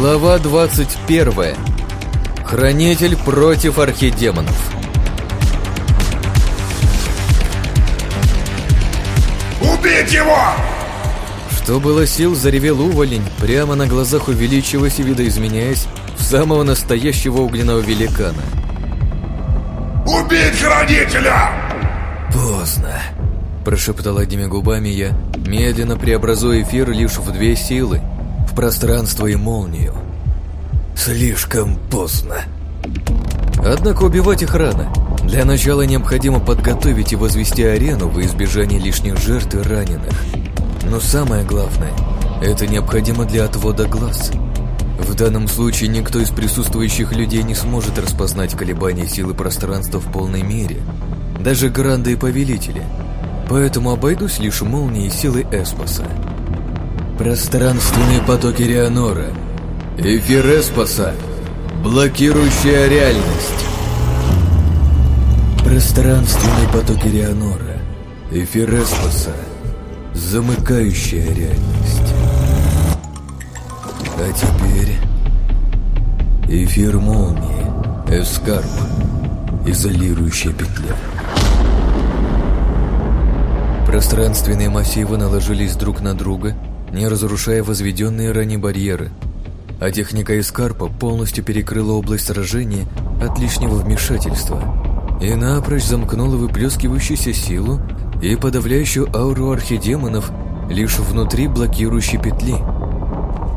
Глава 21. Хранитель против архидемонов. Убить его! Что было сил, заревел уволень, прямо на глазах увеличиваясь и видоизменяясь в самого настоящего огненного великана. Убить хранителя! Поздно. Прошептал одними губами я, медленно преобразуя эфир лишь в две силы, в пространство и молнию. Слишком поздно. Однако убивать их рано. Для начала необходимо подготовить и возвести арену во избежание лишних жертв и раненых. Но самое главное, это необходимо для отвода глаз. В данном случае никто из присутствующих людей не сможет распознать колебания силы пространства в полной мере. Даже гранды и повелители. Поэтому обойдусь лишь молнией силы Эспоса. Пространственные потоки Реанора. Эфир Эспоса. Блокирующая реальность. Пространственные потоки Реанора. Эфир Эспоса. Замыкающая реальность. А теперь... Эфир молнии. Эскарп. Изолирующая петля. Пространственные массивы наложились друг на друга, не разрушая возведенные ранее барьеры. А техника Эскарпа полностью перекрыла область сражения от лишнего вмешательства и напрочь замкнула выплескивающуюся силу и подавляющую ауру архидемонов лишь внутри блокирующей петли.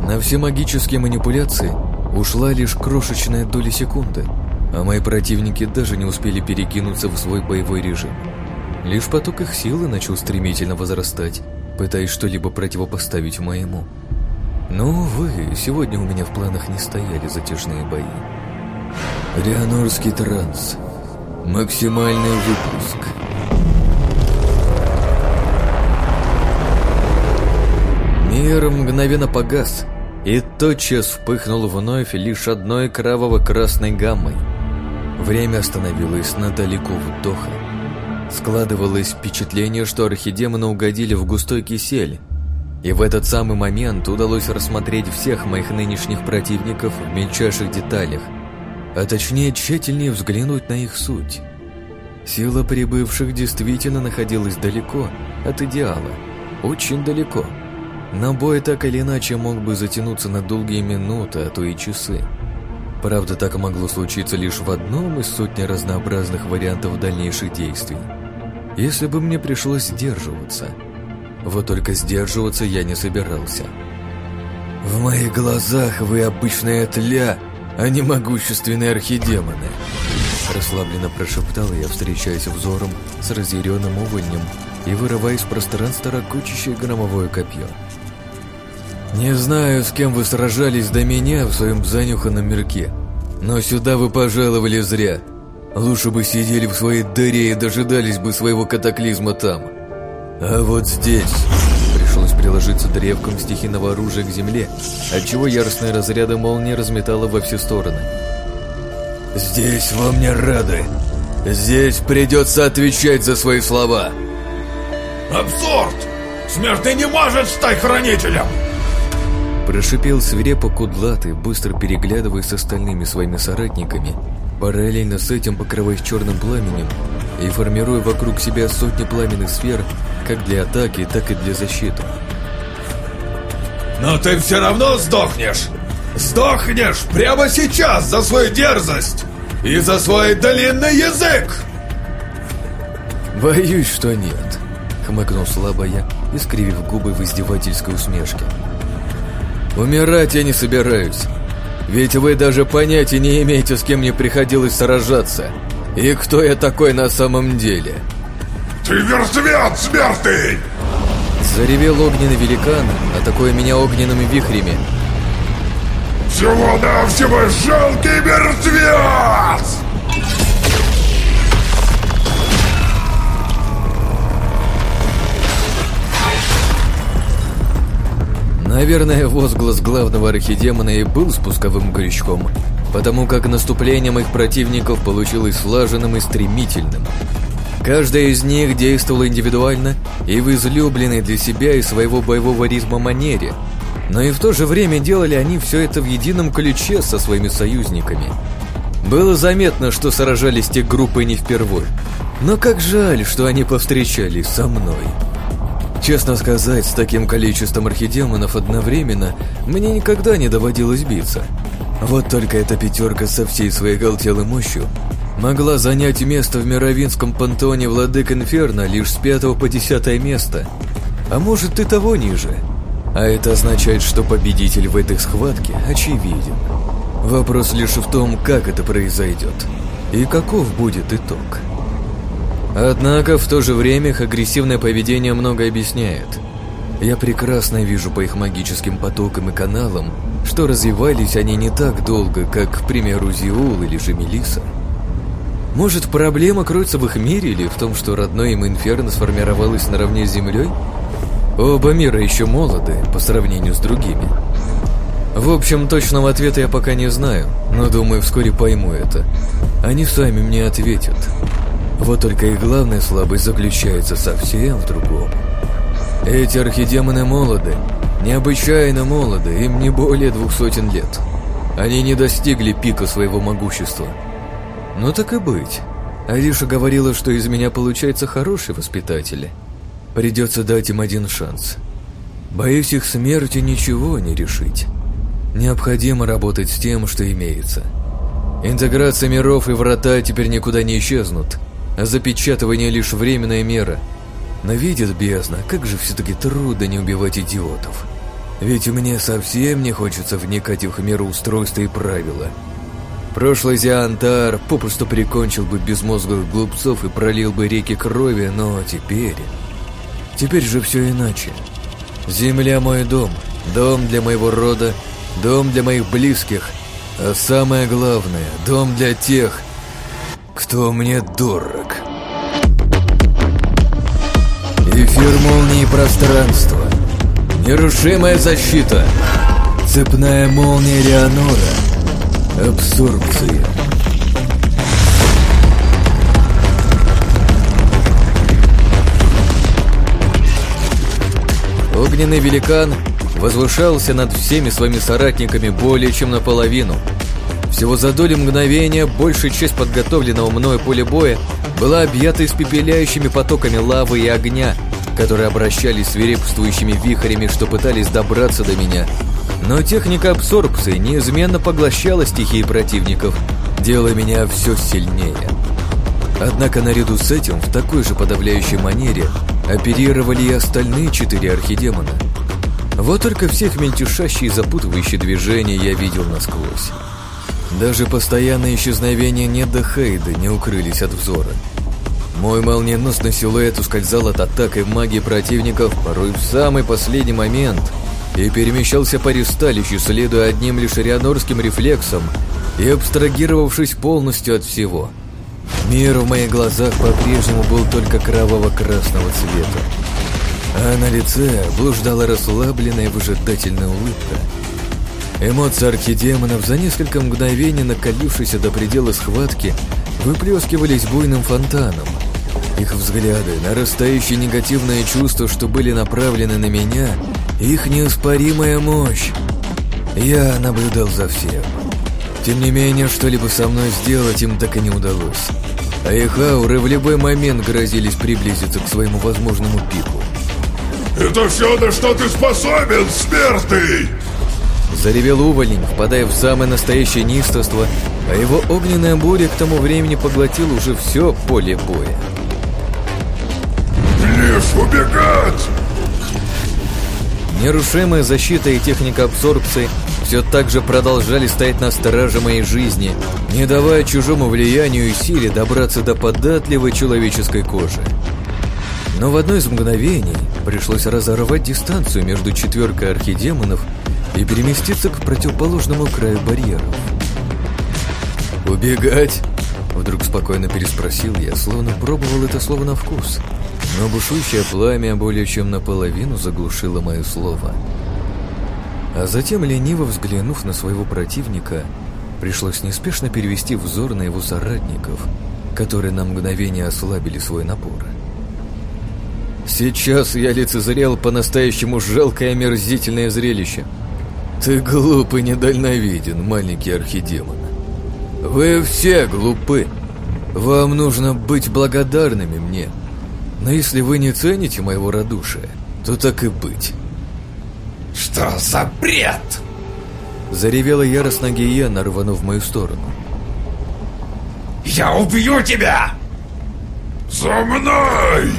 На все магические манипуляции ушла лишь крошечная доля секунды, а мои противники даже не успели перекинуться в свой боевой режим. Лишь поток их силы начал стремительно возрастать, пытаясь что-либо противопоставить моему. Но, увы, сегодня у меня в планах не стояли затяжные бои. Рианорский транс. Максимальный выпуск. Мир мгновенно погас, и тотчас впыхнул вновь лишь одной кроваво-красной гаммой. Время остановилось на далеко вдоха. Складывалось впечатление, что архидемоны угодили в густой кисель, и в этот самый момент удалось рассмотреть всех моих нынешних противников в мельчайших деталях, а точнее тщательнее взглянуть на их суть. Сила прибывших действительно находилась далеко от идеала, очень далеко. Но бой так или иначе мог бы затянуться на долгие минуты, а то и часы. Правда, так могло случиться лишь в одном из сотни разнообразных вариантов дальнейших действий. Если бы мне пришлось сдерживаться. Вот только сдерживаться я не собирался. «В моих глазах вы обычная тля, а не могущественные архидемоны!» Расслабленно прошептал я, встречаясь взором с разъяренным увольнем и вырывая из пространства ракочащее громовое копье. «Не знаю, с кем вы сражались до меня в своем занюханном мирке, но сюда вы пожаловали зря. Лучше бы сидели в своей дыре и дожидались бы своего катаклизма там. А вот здесь...» Пришлось приложиться древком стихийного оружия к земле, отчего яростные разряды молнии разметало во все стороны. «Здесь вам не рады. Здесь придется отвечать за свои слова». Абсурд! Смертный не может стать хранителем! Прошипел свирепо кудлатый, быстро переглядываясь с остальными своими соратниками, параллельно с этим покрываясь черным пламенем и формируя вокруг себя сотни пламенных сфер как для атаки, так и для защиты. Но ты все равно сдохнешь! Сдохнешь прямо сейчас за свою дерзость и за свой длинный язык! «Боюсь, что нет», — хмыкнул слабо я, искривив губы в издевательской усмешке. «Умирать я не собираюсь, ведь вы даже понятия не имеете, с кем мне приходилось сражаться, и кто я такой на самом деле». Ты мертвец, смертный! Заревел огненный великан, атакуя меня огненными вихрями. Всего-навсего жалкий мертвец! Наверное, возглас главного архидемона и был спусковым крючком, потому как наступление моих противников получилось слаженным и стремительным. Каждая из них действовала индивидуально и в излюбленной для себя и своего боевого ритма манере, Но и в то же время делали они все это в едином ключе со своими союзниками. Было заметно, что сражались те группы не впервой. Но как жаль, что они повстречались со мной. Честно сказать, с таким количеством архидемонов одновременно мне никогда не доводилось биться. Вот только эта пятерка со всей своей галтелой мощью могла занять место в Мировинском пантеоне владык Инферно лишь с пятого по десятое место, а может и того ниже. А это означает, что победитель в этой схватке очевиден. Вопрос лишь в том, как это произойдет и каков будет итог. Однако в то же время их агрессивное поведение много объясняет. Я прекрасно вижу по их магическим потокам и каналам, что развивались они не так долго, как, к примеру, Зиул или же Мелиса. Может, проблема кроется в их мире или в том, что родной им Инферно сформировалось наравне с Землей? Оба мира еще молоды по сравнению с другими. В общем, точного ответа я пока не знаю, но думаю, вскоре пойму это. Они сами мне ответят. Вот только их главная слабость заключается совсем в другом. Эти архидемоны молоды, необычайно молоды, им не более двух сотен лет. Они не достигли пика своего могущества. Ну так и быть. Ариша говорила, что из меня получается хороший воспитатель. Придется дать им один шанс. Боюсь, их смерти ничего не решить. Необходимо работать с тем, что имеется. Интеграция миров и врата теперь никуда не исчезнут – а запечатывание лишь временная мера. Но видит бездна, как же все-таки трудно не убивать идиотов. Ведь мне совсем не хочется вникать в их мироустройство и правила. Прошлый Зиантар попросту прикончил бы безмозглых глупцов и пролил бы реки крови, но теперь... Теперь же все иначе. Земля мой дом, дом для моего рода, дом для моих близких, а самое главное, дом для тех, кто мне дорог. Эфир молнии пространства. Нерушимая защита. Цепная молния Леонора. Абсорбция. Огненный великан возвышался над всеми своими соратниками более чем наполовину – всего за долю мгновения большая часть подготовленного мною поля боя была объята испепеляющими потоками лавы и огня, которые обращались свирепствующими вихрями, что пытались добраться до меня. Но техника абсорбции неизменно поглощала стихии противников, делая меня все сильнее. Однако наряду с этим в такой же подавляющей манере оперировали и остальные четыре архидемона. Вот только всех мельтешащие и запутывающие движения я видел насквозь. Даже постоянное исчезновение Неда Хейда не укрылись от взора. Мой молниеносный силуэт ускользал от атак и магии противников порой в самый последний момент и перемещался по ресталищу, следуя одним лишь рианорским рефлексом и абстрагировавшись полностью от всего. Мир в моих глазах по-прежнему был только кроваво-красного цвета, а на лице блуждала расслабленная выжидательная улыбка – Эмоции архидемонов за несколько мгновений, накалившиеся до предела схватки, выплескивались буйным фонтаном. Их взгляды, нарастающие негативные чувства, что были направлены на меня, их неоспоримая мощь. Я наблюдал за всем. Тем не менее, что-либо со мной сделать им так и не удалось. А их ауры в любой момент грозились приблизиться к своему возможному пику. «Это все, на что ты способен, смертный!» Заревел уволень, впадая в самое настоящее неистовство, а его огненная буря к тому времени поглотила уже все поле боя. «Лишь убегать!» Нерушимая защита и техника абсорбции все так же продолжали стоять на страже моей жизни, не давая чужому влиянию и силе добраться до податливой человеческой кожи. Но в одно из мгновений пришлось разорвать дистанцию между четверкой архидемонов и переместиться к противоположному краю барьеров. «Убегать?» Вдруг спокойно переспросил я, словно пробовал это слово на вкус. Но бушующее пламя более чем наполовину заглушило мое слово. А затем, лениво взглянув на своего противника, пришлось неспешно перевести взор на его соратников, которые на мгновение ослабили свой напор. Сейчас я лицезрел по-настоящему жалкое и омерзительное зрелище. Ты глуп и недальновиден, маленький архидемон. Вы все глупы. Вам нужно быть благодарными мне. Но если вы не цените моего радушия, то так и быть. Что за бред? Заревела яростно гиена, рванув в мою сторону. «Я убью тебя!» «За мной!»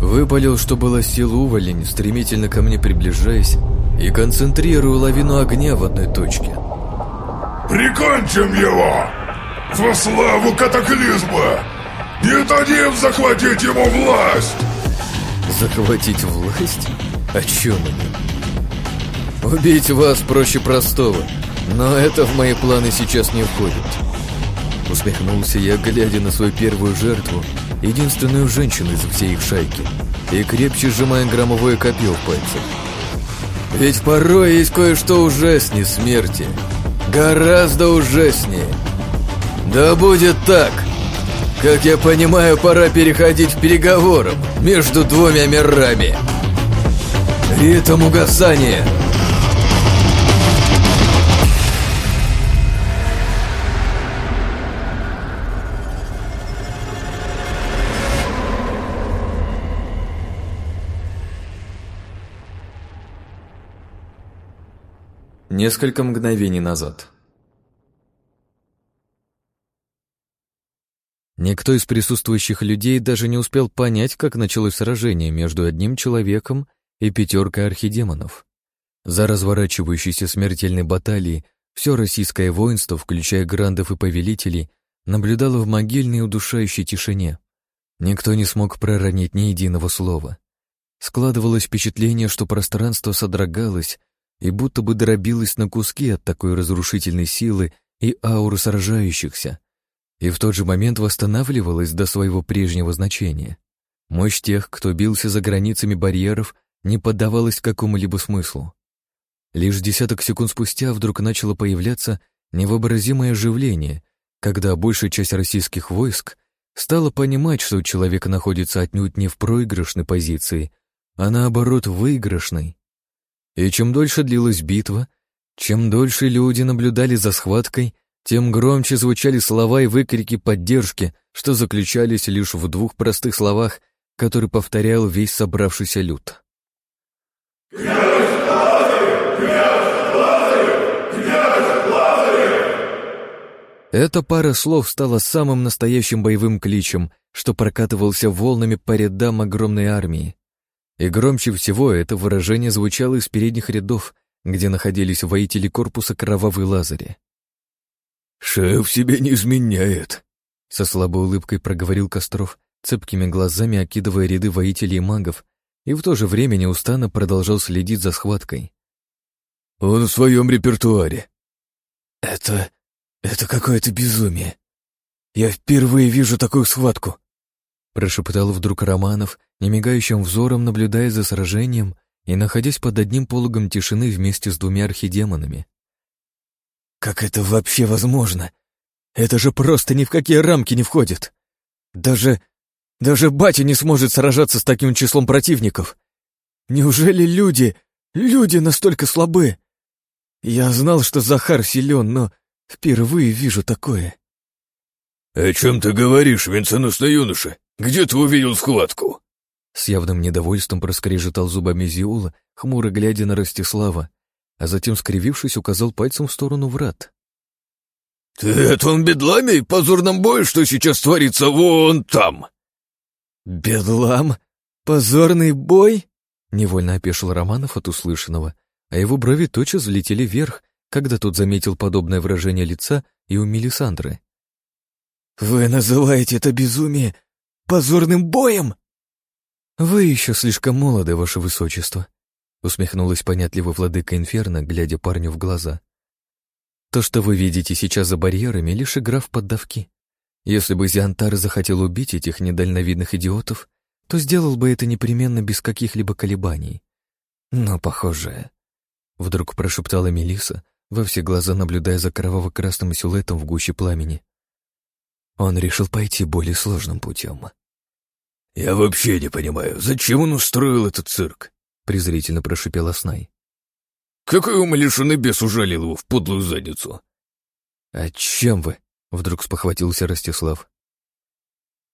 Выпалил, что было сил уволень, стремительно ко мне приближаясь и концентрируя лавину огня в одной точке. «Прикончим его! Во славу катаклизма! Не дадим захватить ему власть!» «Захватить власть? О чем они?» «Убить вас проще простого, но это в мои планы сейчас не входит». Усмехнулся я, глядя на свою первую жертву, единственную женщину из всей их шайки, и крепче сжимая громовое копье в пальцах. Ведь порой есть кое-что ужаснее смерти. Гораздо ужаснее. Да будет так. Как я понимаю, пора переходить к переговорам между двумя мирами. Ритм угасания. Несколько мгновений назад. Никто из присутствующих людей даже не успел понять, как началось сражение между одним человеком и пятеркой архидемонов. За разворачивающейся смертельной баталией все российское воинство, включая грандов и повелителей, наблюдало в могильной удушающей тишине. Никто не смог проронить ни единого слова. Складывалось впечатление, что пространство содрогалось, и будто бы дробилась на куски от такой разрушительной силы и ауры сражающихся, и в тот же момент восстанавливалась до своего прежнего значения. Мощь тех, кто бился за границами барьеров, не поддавалась какому-либо смыслу. Лишь десяток секунд спустя вдруг начало появляться невообразимое оживление, когда большая часть российских войск стала понимать, что человек находится отнюдь не в проигрышной позиции, а наоборот выигрышной. И чем дольше длилась битва, чем дольше люди наблюдали за схваткой, тем громче звучали слова и выкрики поддержки, что заключались лишь в двух простых словах, которые повторял весь собравшийся люд. Эта пара слов стала самым настоящим боевым кличем, что прокатывался волнами по рядам огромной армии. И громче всего это выражение звучало из передних рядов, где находились воители корпуса Кровавой Лазари. «Шеф себе не изменяет», — со слабой улыбкой проговорил Костров, цепкими глазами окидывая ряды воителей и магов, и в то же время неустанно продолжал следить за схваткой. «Он в своем репертуаре». «Это... это какое-то безумие. Я впервые вижу такую схватку», — прошептал вдруг Романов, немигающим взором наблюдая за сражением и находясь под одним пологом тишины вместе с двумя архидемонами. «Как это вообще возможно? Это же просто ни в какие рамки не входит. Даже... даже батя не сможет сражаться с таким числом противников. Неужели люди... люди настолько слабы? Я знал, что Захар силен, но впервые вижу такое». «О чем ты говоришь, венценосный юноша? Где ты увидел схватку?» С явным недовольством проскрежетал зубами Зиула, хмуро глядя на Ростислава, а затем, скривившись, указал пальцем в сторону врат. «Ты о том бедламе и позорном бою, что сейчас творится вон там!» «Бедлам? Позорный бой?» — невольно опешил Романов от услышанного, а его брови тотчас взлетели вверх, когда тот заметил подобное выражение лица и у Мелисандры. «Вы называете это безумие позорным боем?» «Вы еще слишком молоды, ваше высочество», — усмехнулась понятливо владыка Инферно, глядя парню в глаза. «То, что вы видите сейчас за барьерами, лишь игра в поддавки. Если бы Зиантар захотел убить этих недальновидных идиотов, то сделал бы это непременно без каких-либо колебаний. Но, похоже...» Вдруг прошептала Мелиса, во все глаза наблюдая за кроваво-красным силуэтом в гуще пламени. Он решил пойти более сложным путем. «Я вообще не понимаю, зачем он устроил этот цирк?» — презрительно прошипел Снай. «Какой умалишенный бес ужалил его в подлую задницу?» «А чем вы?» — вдруг спохватился Ростислав.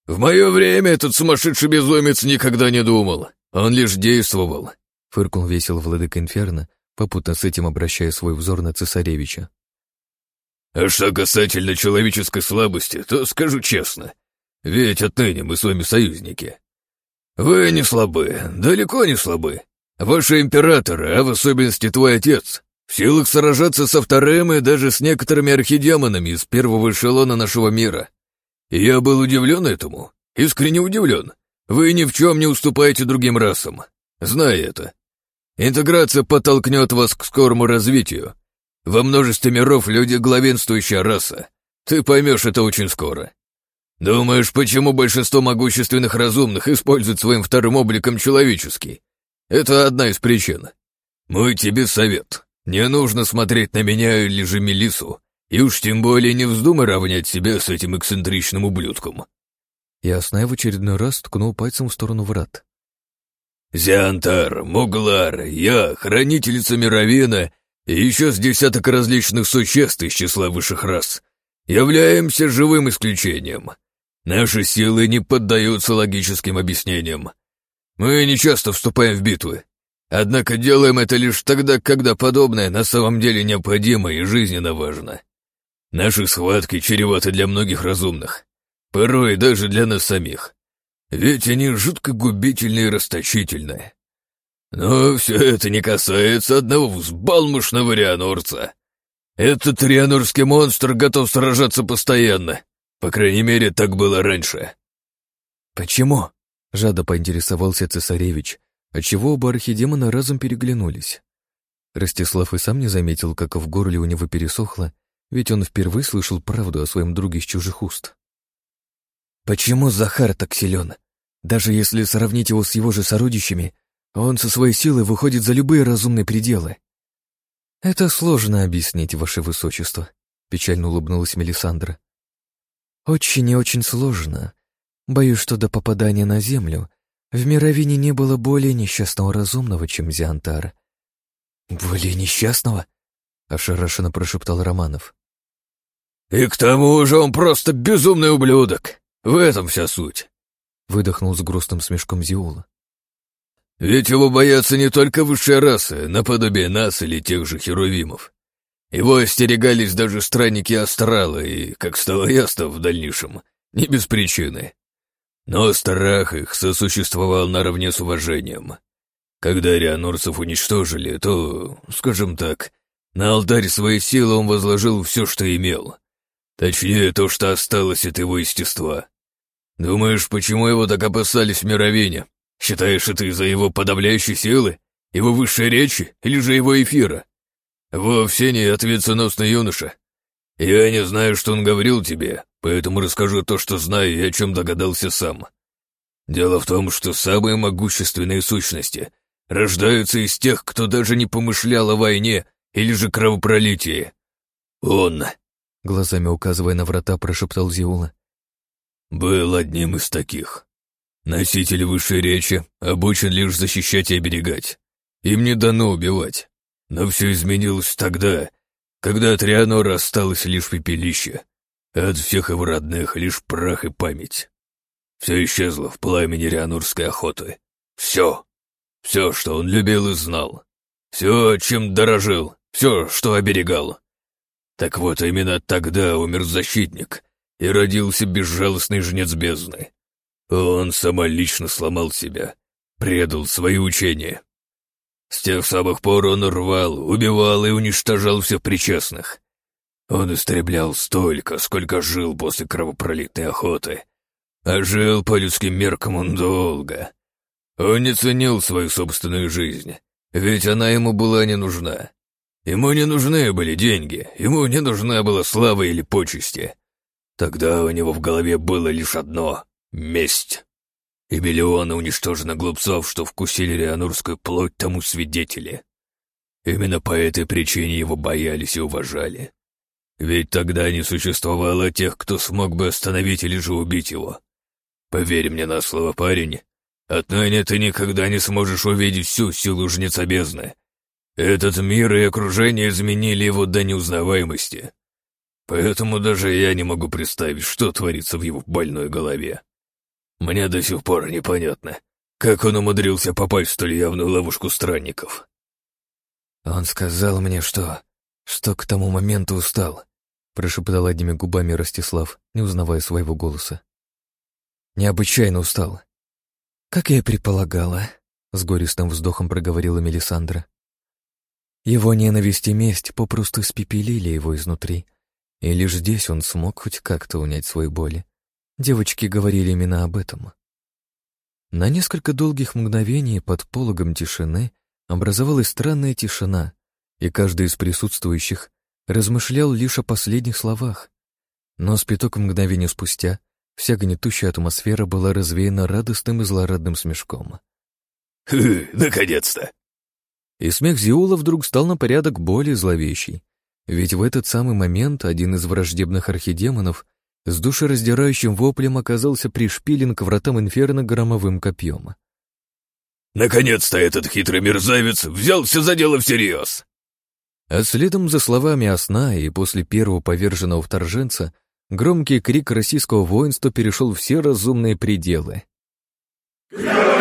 «В мое время этот сумасшедший безумец никогда не думал. Он лишь действовал», — фыркнул весело владыка Инферно, попутно с этим обращая свой взор на цесаревича. «А что касательно человеческой слабости, то скажу честно, ведь отныне мы с вами союзники. Вы не слабы, далеко не слабы. Ваши императоры, а в особенности твой отец, в силах сражаться со вторым и даже с некоторыми архидемонами из первого эшелона нашего мира. Я был удивлен этому, искренне удивлен. Вы ни в чем не уступаете другим расам. Знай это. Интеграция подтолкнет вас к скорому развитию. Во множестве миров люди главенствующая раса. Ты поймешь это очень скоро. «Думаешь, почему большинство могущественных разумных используют своим вторым обликом человеческий? Это одна из причин. Мой тебе совет. Не нужно смотреть на меня или же Мелису, и уж тем более не вздумай равнять себя с этим эксцентричным ублюдком». Ясная в очередной раз ткнул пальцем в сторону врат. «Зиантар, Муглар, я, хранительница Мировина и еще с десяток различных существ из числа высших рас, являемся живым исключением. Наши силы не поддаются логическим объяснениям. Мы не часто вступаем в битвы. Однако делаем это лишь тогда, когда подобное на самом деле необходимо и жизненно важно. Наши схватки чреваты для многих разумных. Порой даже для нас самих. Ведь они жутко губительны и расточительны. Но все это не касается одного взбалмошного рианорца. Этот рианорский монстр готов сражаться постоянно, по крайней мере, так было раньше. Почему? Жадо поинтересовался цесаревич, отчего оба архидемона разом переглянулись. Ростислав и сам не заметил, как в горле у него пересохло, ведь он впервые слышал правду о своем друге с чужих уст. Почему Захар так силен? Даже если сравнить его с его же сородичами, он со своей силой выходит за любые разумные пределы. Это сложно объяснить, ваше высочество, печально улыбнулась Мелисандра. Очень и очень сложно. Боюсь, что до попадания на Землю в Мировине не было более несчастного разумного, чем Зиантар. «Более несчастного?» — ошарашенно прошептал Романов. «И к тому же он просто безумный ублюдок. В этом вся суть», — выдохнул с грустным смешком Зиула. «Ведь его боятся не только высшие расы, наподобие нас или тех же херувимов. Его остерегались даже странники Астрала, и, как стало ясно в дальнейшем, не без причины. Но страх их сосуществовал наравне с уважением. Когда рианорцев уничтожили, то, скажем так, на алтарь своей силы он возложил все, что имел. Точнее, то, что осталось от его естества. Думаешь, почему его так опасались в мировине? Считаешь это из-за его подавляющей силы, его высшей речи или же его эфира? «Вовсе не ответственностный юноша. Я не знаю, что он говорил тебе, поэтому расскажу то, что знаю и о чем догадался сам. Дело в том, что самые могущественные сущности рождаются из тех, кто даже не помышлял о войне или же кровопролитии. Он...» Глазами указывая на врата, прошептал Зиула. «Был одним из таких. Носитель высшей речи обучен лишь защищать и оберегать. Им не дано убивать. Но все изменилось тогда, когда от Рианора осталось лишь пепелище, а от всех его родных лишь прах и память. Все исчезло в пламени рианурской охоты. Все. Все, что он любил и знал. Все, чем дорожил, все, что оберегал. Так вот, именно тогда умер защитник, и родился безжалостный жнец бездны. Он самолично сломал себя, предал свои учения, с тех самых пор он рвал, убивал и уничтожал всех причастных. Он истреблял столько, сколько жил после кровопролитной охоты. А жил по людским меркам он долго. Он не ценил свою собственную жизнь, ведь она ему была не нужна. Ему не нужны были деньги, ему не нужна была слава или почести. Тогда у него в голове было лишь одно — месть и миллионы уничтожено глупцов, что вкусили рианурскую плоть тому свидетели. Именно по этой причине его боялись и уважали. Ведь тогда не существовало тех, кто смог бы остановить или же убить его. Поверь мне на слово, парень, отныне ты никогда не сможешь увидеть всю силу жнеца бездны. Этот мир и окружение изменили его до неузнаваемости. Поэтому даже я не могу представить, что творится в его больной голове. Мне до сих пор непонятно, как он умудрился попасть в столь явную ловушку странников. Он сказал мне, что... что к тому моменту устал, прошептал одними губами Ростислав, не узнавая своего голоса. Необычайно устал. Как я и предполагала, с горестным вздохом проговорила Мелисандра. Его ненависть и месть попросту испепелили его изнутри, и лишь здесь он смог хоть как-то унять свою боль. Девочки говорили именно об этом. На несколько долгих мгновений под пологом тишины образовалась странная тишина, и каждый из присутствующих размышлял лишь о последних словах. Но с пяток мгновений спустя вся гнетущая атмосфера была развеяна радостным и злорадным смешком. «Хы, наконец-то!» И смех Зиула вдруг стал на порядок более зловещий. Ведь в этот самый момент один из враждебных архидемонов с душераздирающим воплем оказался пришпилен к вратам инферно громовым копьем. «Наконец-то этот хитрый мерзавец взялся за дело всерьез!» А следом за словами осна и после первого поверженного вторженца громкий крик российского воинства перешел все разумные пределы. «Князь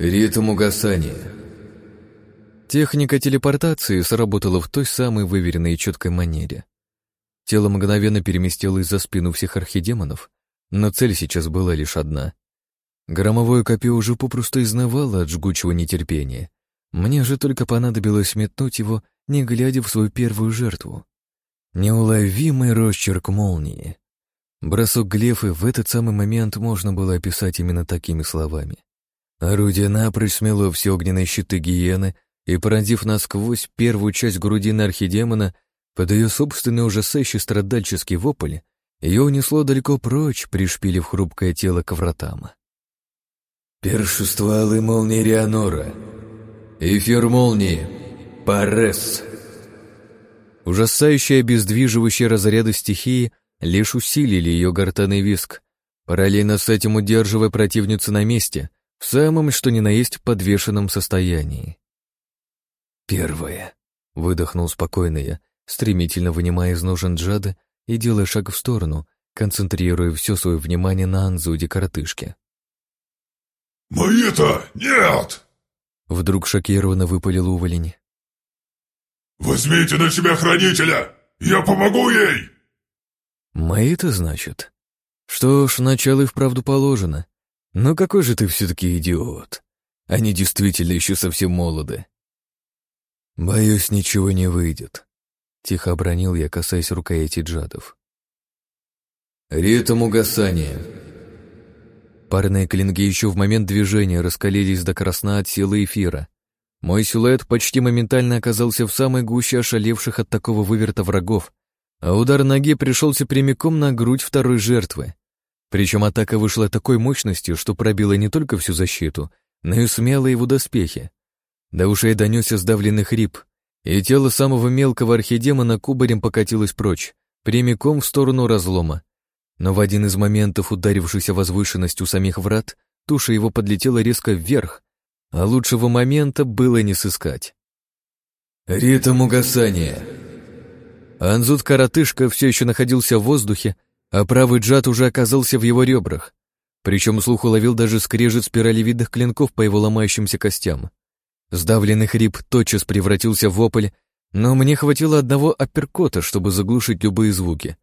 Ритм угасания. Техника телепортации сработала в той самой выверенной и четкой манере. Тело мгновенно переместилось за спину всех архидемонов, но цель сейчас была лишь одна. Громовое копье уже попросту изнывало от жгучего нетерпения. Мне же только понадобилось метнуть его, не глядя в свою первую жертву. Неуловимый росчерк молнии. Бросок глефы в этот самый момент можно было описать именно такими словами. Орудие напрочь смело все огненные щиты гиены и, поразив насквозь первую часть грудины архидемона, под ее собственный ужасающий страдальческий вопль, ее унесло далеко прочь, пришпилив хрупкое тело к вратам. Першествовалы молнии Рианора. Эфир молнии. Парес. Ужасающие обездвиживающие разряды стихии лишь усилили ее гортанный виск, параллельно с этим удерживая противницу на месте — в самом что ни на есть подвешенном состоянии. Первое. Выдохнул спокойно я, стремительно вынимая из ножен джада и делая шаг в сторону, концентрируя все свое внимание на Анзуде-коротышке. «Мои-то нет!» Вдруг шокированно выпалил уволень. «Возьмите на себя хранителя! Я помогу ей!» «Мои-то, значит? Что ж, начало и вправду положено. Но какой же ты все-таки идиот. Они действительно еще совсем молоды. Боюсь, ничего не выйдет. Тихо обронил я, касаясь рукояти джадов. Ритм угасания. Парные клинги еще в момент движения раскалились до красна от силы эфира. Мой силуэт почти моментально оказался в самой гуще ошалевших от такого выверта врагов, а удар ноги пришелся прямиком на грудь второй жертвы. Причем атака вышла такой мощностью, что пробила не только всю защиту, но и смела его доспехи. До ушей донесся сдавленный хрип, и тело самого мелкого архидемона кубарем покатилось прочь, прямиком в сторону разлома. Но в один из моментов, ударившийся у самих врат, туша его подлетела резко вверх, а лучшего момента было не сыскать. Ритм угасания. Анзут-коротышка все еще находился в воздухе, а правый джад уже оказался в его ребрах. Причем слух уловил даже скрежет спиралевидных клинков по его ломающимся костям. Сдавленный хрип тотчас превратился в вопль, но мне хватило одного апперкота, чтобы заглушить любые звуки.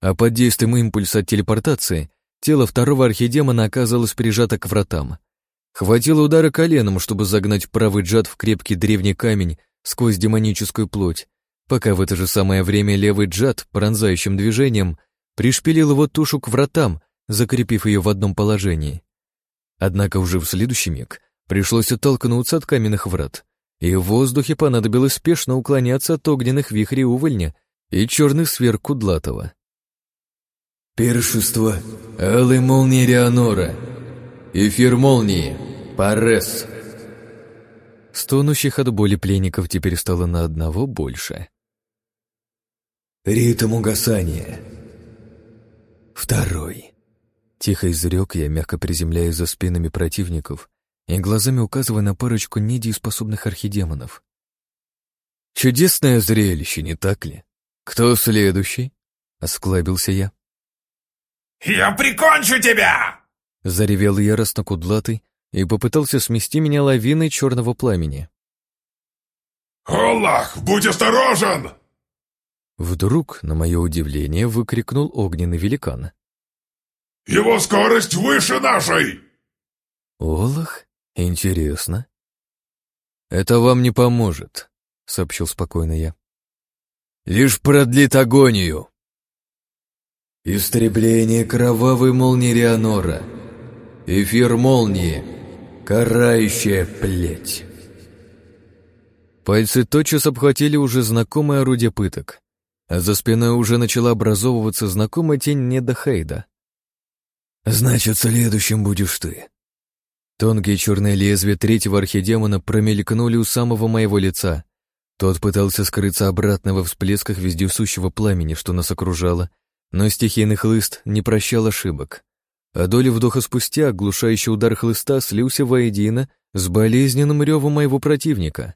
А под действием импульса от телепортации тело второго архидемона оказалось прижато к вратам. Хватило удара коленом, чтобы загнать правый джад в крепкий древний камень сквозь демоническую плоть, пока в это же самое время левый джад, пронзающим движением, пришпилил его тушу к вратам, закрепив ее в одном положении. Однако уже в следующий миг пришлось оттолкнуться от каменных врат, и в воздухе понадобилось спешно уклоняться от огненных вихрей увольня и черных сфер Кудлатова. Першество Алой молнии Реанора. Эфир молнии. Парес. Стонущих от боли пленников теперь стало на одного больше. Ритм угасания. Второй. Тихо изрек я, мягко приземляясь за спинами противников и глазами указывая на парочку недееспособных архидемонов. Чудесное зрелище, не так ли? Кто следующий? Осклабился я. «Я прикончу тебя!» Заревел яростно кудлатый и попытался смести меня лавиной черного пламени. «Аллах, будь осторожен!» Вдруг, на мое удивление, выкрикнул огненный великан. «Его скорость выше нашей!» «Олах? Интересно». «Это вам не поможет», — сообщил спокойно я. «Лишь продлит агонию». «Истребление кровавой молнии Рианора. Эфир молнии. Карающая плеть». Пальцы тотчас обхватили уже знакомое орудие пыток а за спиной уже начала образовываться знакомая тень Недахейда. «Значит, следующим будешь ты». Тонкие черные лезвия третьего архидемона промелькнули у самого моего лица. Тот пытался скрыться обратно во всплесках вездесущего пламени, что нас окружало, но стихийный хлыст не прощал ошибок. А доли вдоха спустя оглушающий удар хлыста слился воедино с болезненным ревом моего противника.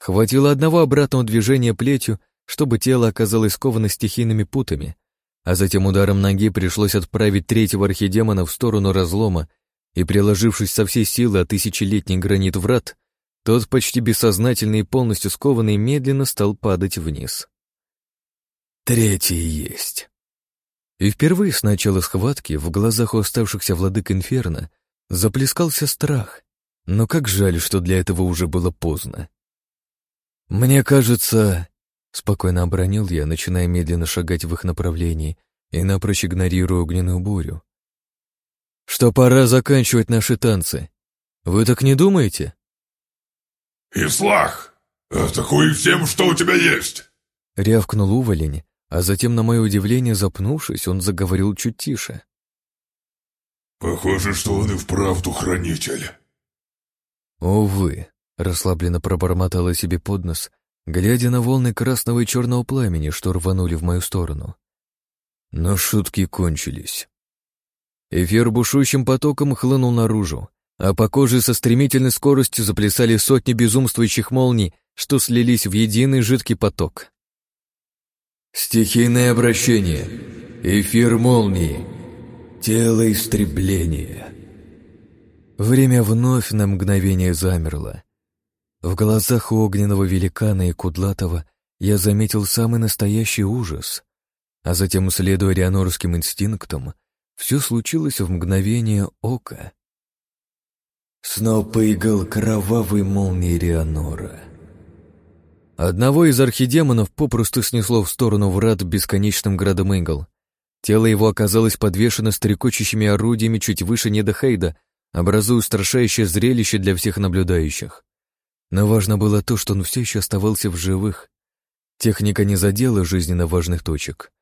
Хватило одного обратного движения плетью, чтобы тело оказалось сковано стихийными путами, а затем ударом ноги пришлось отправить третьего архидемона в сторону разлома, и, приложившись со всей силы о тысячелетний гранит врат, тот, почти бессознательный и полностью скованный, медленно стал падать вниз. Третий есть. И впервые с начала схватки в глазах у оставшихся владык Инферно заплескался страх, но как жаль, что для этого уже было поздно. Мне кажется, Спокойно обронил я, начиная медленно шагать в их направлении и напрочь игнорируя огненную бурю. «Что пора заканчивать наши танцы. Вы так не думаете?» «Ислах, атакуй всем, что у тебя есть!» Рявкнул уволень, а затем, на мое удивление, запнувшись, он заговорил чуть тише. «Похоже, что он и вправду хранитель». «Увы», — расслабленно пробормотала себе под нос, глядя на волны красного и черного пламени, что рванули в мою сторону. Но шутки кончились. Эфир бушующим потоком хлынул наружу, а по коже со стремительной скоростью заплясали сотни безумствующих молний, что слились в единый жидкий поток. Стихийное обращение. Эфир молнии. Тело истребления. Время вновь на мгновение замерло, в глазах у огненного великана и кудлатого я заметил самый настоящий ужас, а затем, следуя рианорским инстинктам, все случилось в мгновение ока. Сноп игл кровавой молнии Рианора. Одного из архидемонов попросту снесло в сторону врат бесконечным градом игл. Тело его оказалось подвешено стрекочущими орудиями чуть выше Недохейда, образуя устрашающее зрелище для всех наблюдающих. Но важно было то, что он все еще оставался в живых. Техника не задела жизненно важных точек.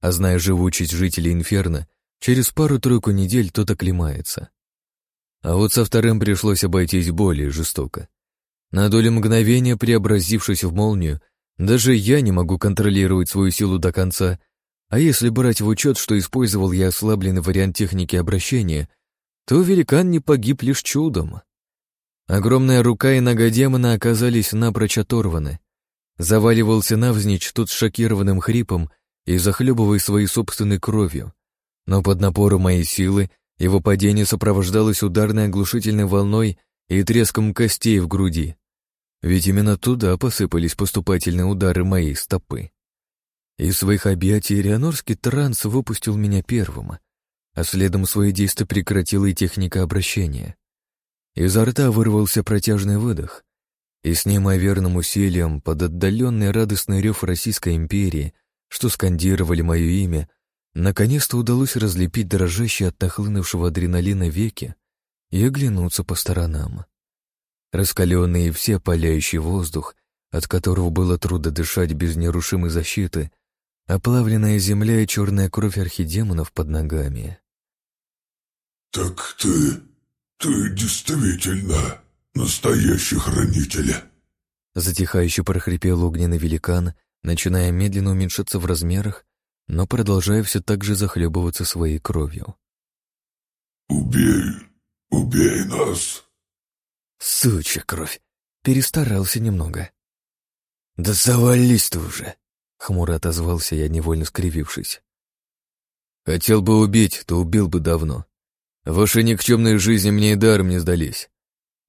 А зная живучесть жителей Инферно, через пару-тройку недель тот оклемается. А вот со вторым пришлось обойтись более жестоко. На долю мгновения, преобразившись в молнию, даже я не могу контролировать свою силу до конца, а если брать в учет, что использовал я ослабленный вариант техники обращения, то великан не погиб лишь чудом. Огромная рука и нога демона оказались напрочь оторваны. Заваливался навзничь тот с шокированным хрипом и захлебывая своей собственной кровью. Но под напором моей силы его падение сопровождалось ударной оглушительной волной и треском костей в груди. Ведь именно туда посыпались поступательные удары моей стопы. Из своих объятий Рианорский транс выпустил меня первым, а следом свои действия прекратила и техника обращения. Изо рта вырвался протяжный выдох, и с неимоверным усилием под отдаленный радостный рев Российской империи, что скандировали мое имя, наконец-то удалось разлепить дрожащие от нахлынувшего адреналина веки и оглянуться по сторонам. Раскаленный и все паляющий воздух, от которого было трудно дышать без нерушимой защиты, оплавленная земля и черная кровь архидемонов под ногами. «Так ты «Ты действительно настоящий хранитель!» Затихающе прохрипел огненный великан, начиная медленно уменьшаться в размерах, но продолжая все так же захлебываться своей кровью. «Убей, убей нас!» Сучья кровь! Перестарался немного. «Да завались ты уже!» — хмуро отозвался я, невольно скривившись. «Хотел бы убить, то убил бы давно. Ваши никчемные жизни мне и даром не сдались.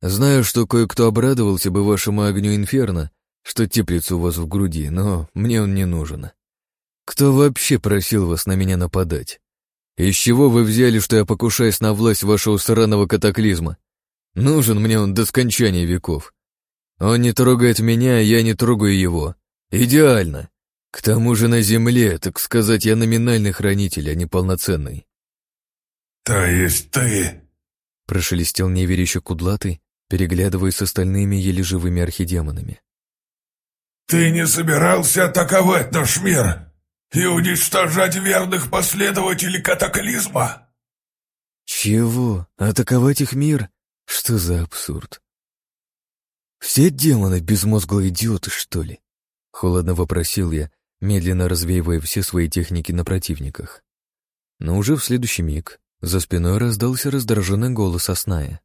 Знаю, что кое-кто обрадовался бы вашему огню инферно, что теплится у вас в груди, но мне он не нужен. Кто вообще просил вас на меня нападать? Из чего вы взяли, что я покушаюсь на власть вашего сраного катаклизма? Нужен мне он до скончания веков. Он не трогает меня, я не трогаю его. Идеально. К тому же на земле, так сказать, я номинальный хранитель, а не полноценный. «То есть ты...» Прошелестел неверяще кудлатый, переглядываясь с остальными еле живыми архидемонами. «Ты не собирался атаковать наш мир и уничтожать верных последователей катаклизма?» «Чего? Атаковать их мир? Что за абсурд?» «Все демоны безмозглые идиоты, что ли?» — холодно вопросил я, медленно развеивая все свои техники на противниках. Но уже в следующий миг за спиной раздался раздраженный голос Осная.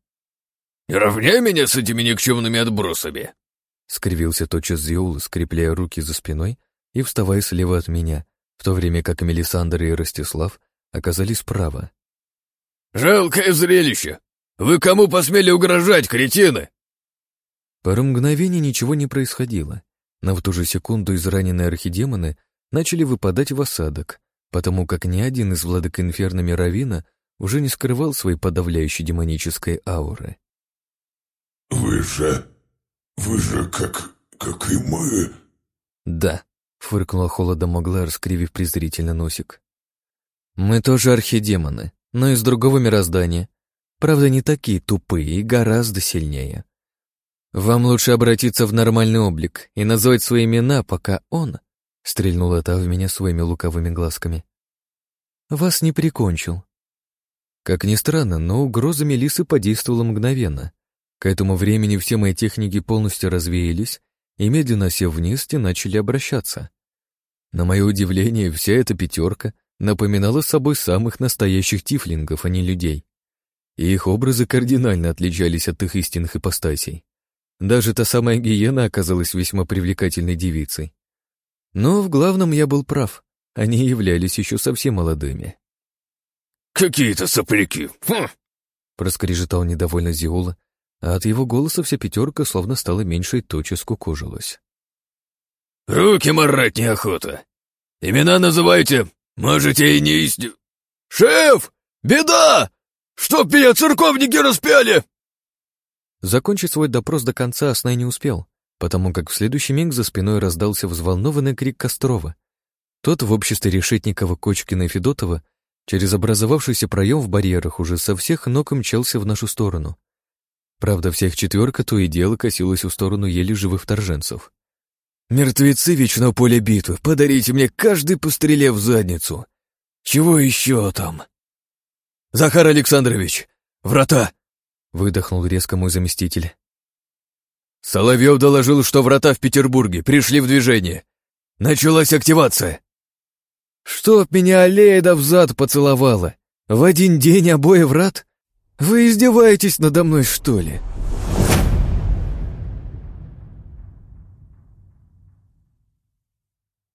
«Не равняй меня с этими никчемными отбросами!» Скривился тотчас Зиул, скрепляя руки за спиной и вставая слева от меня, в то время как Мелисандр и Ростислав оказались справа. «Жалкое зрелище! Вы кому посмели угрожать, кретины?» Пару мгновений ничего не происходило, но в ту же секунду израненные архидемоны начали выпадать в осадок, потому как ни один из владык Инферно Мировина уже не скрывал своей подавляющей демонической ауры. «Вы же... вы же как... как и мы...» «Да», — фыркнула холодом могла, раскривив презрительно носик. «Мы тоже архидемоны, но из другого мироздания. Правда, не такие тупые и гораздо сильнее. «Вам лучше обратиться в нормальный облик и назвать свои имена, пока он...» — стрельнула та в меня своими луковыми глазками. «Вас не прикончил». Как ни странно, но угроза Мелисы подействовала мгновенно. К этому времени все мои техники полностью развеялись и, медленно сев вниз, те начали обращаться. На мое удивление, вся эта пятерка напоминала собой самых настоящих тифлингов, а не людей. И их образы кардинально отличались от их истинных ипостасей. Даже та самая гиена оказалась весьма привлекательной девицей. Но в главном я был прав. Они являлись еще совсем молодыми. «Какие-то сопляки! Хм!» Проскрежетал недовольно Зиола, а от его голоса вся пятерка словно стала меньше и тотчас скукожилась. «Руки марать неохота! Имена называйте, можете и не исти...» «Шеф! Беда! Чтоб меня церковники распяли!» Закончить свой допрос до конца Аснай не успел, потому как в следующий миг за спиной раздался взволнованный крик Кострова. Тот в обществе Решетникова, Кочкина и Федотова через образовавшийся проем в барьерах уже со всех ног мчался в нашу сторону. Правда, всех четверка то и дело косилась в сторону еле живых вторженцев. «Мертвецы вечного поля битвы, подарите мне каждый по в задницу! Чего еще там?» «Захар Александрович! Врата!» Выдохнул резко мой заместитель. Соловьев доложил, что врата в Петербурге пришли в движение. Началась активация. Чтоб меня Алеида взад поцеловала. В один день обои врат? Вы издеваетесь надо мной, что ли?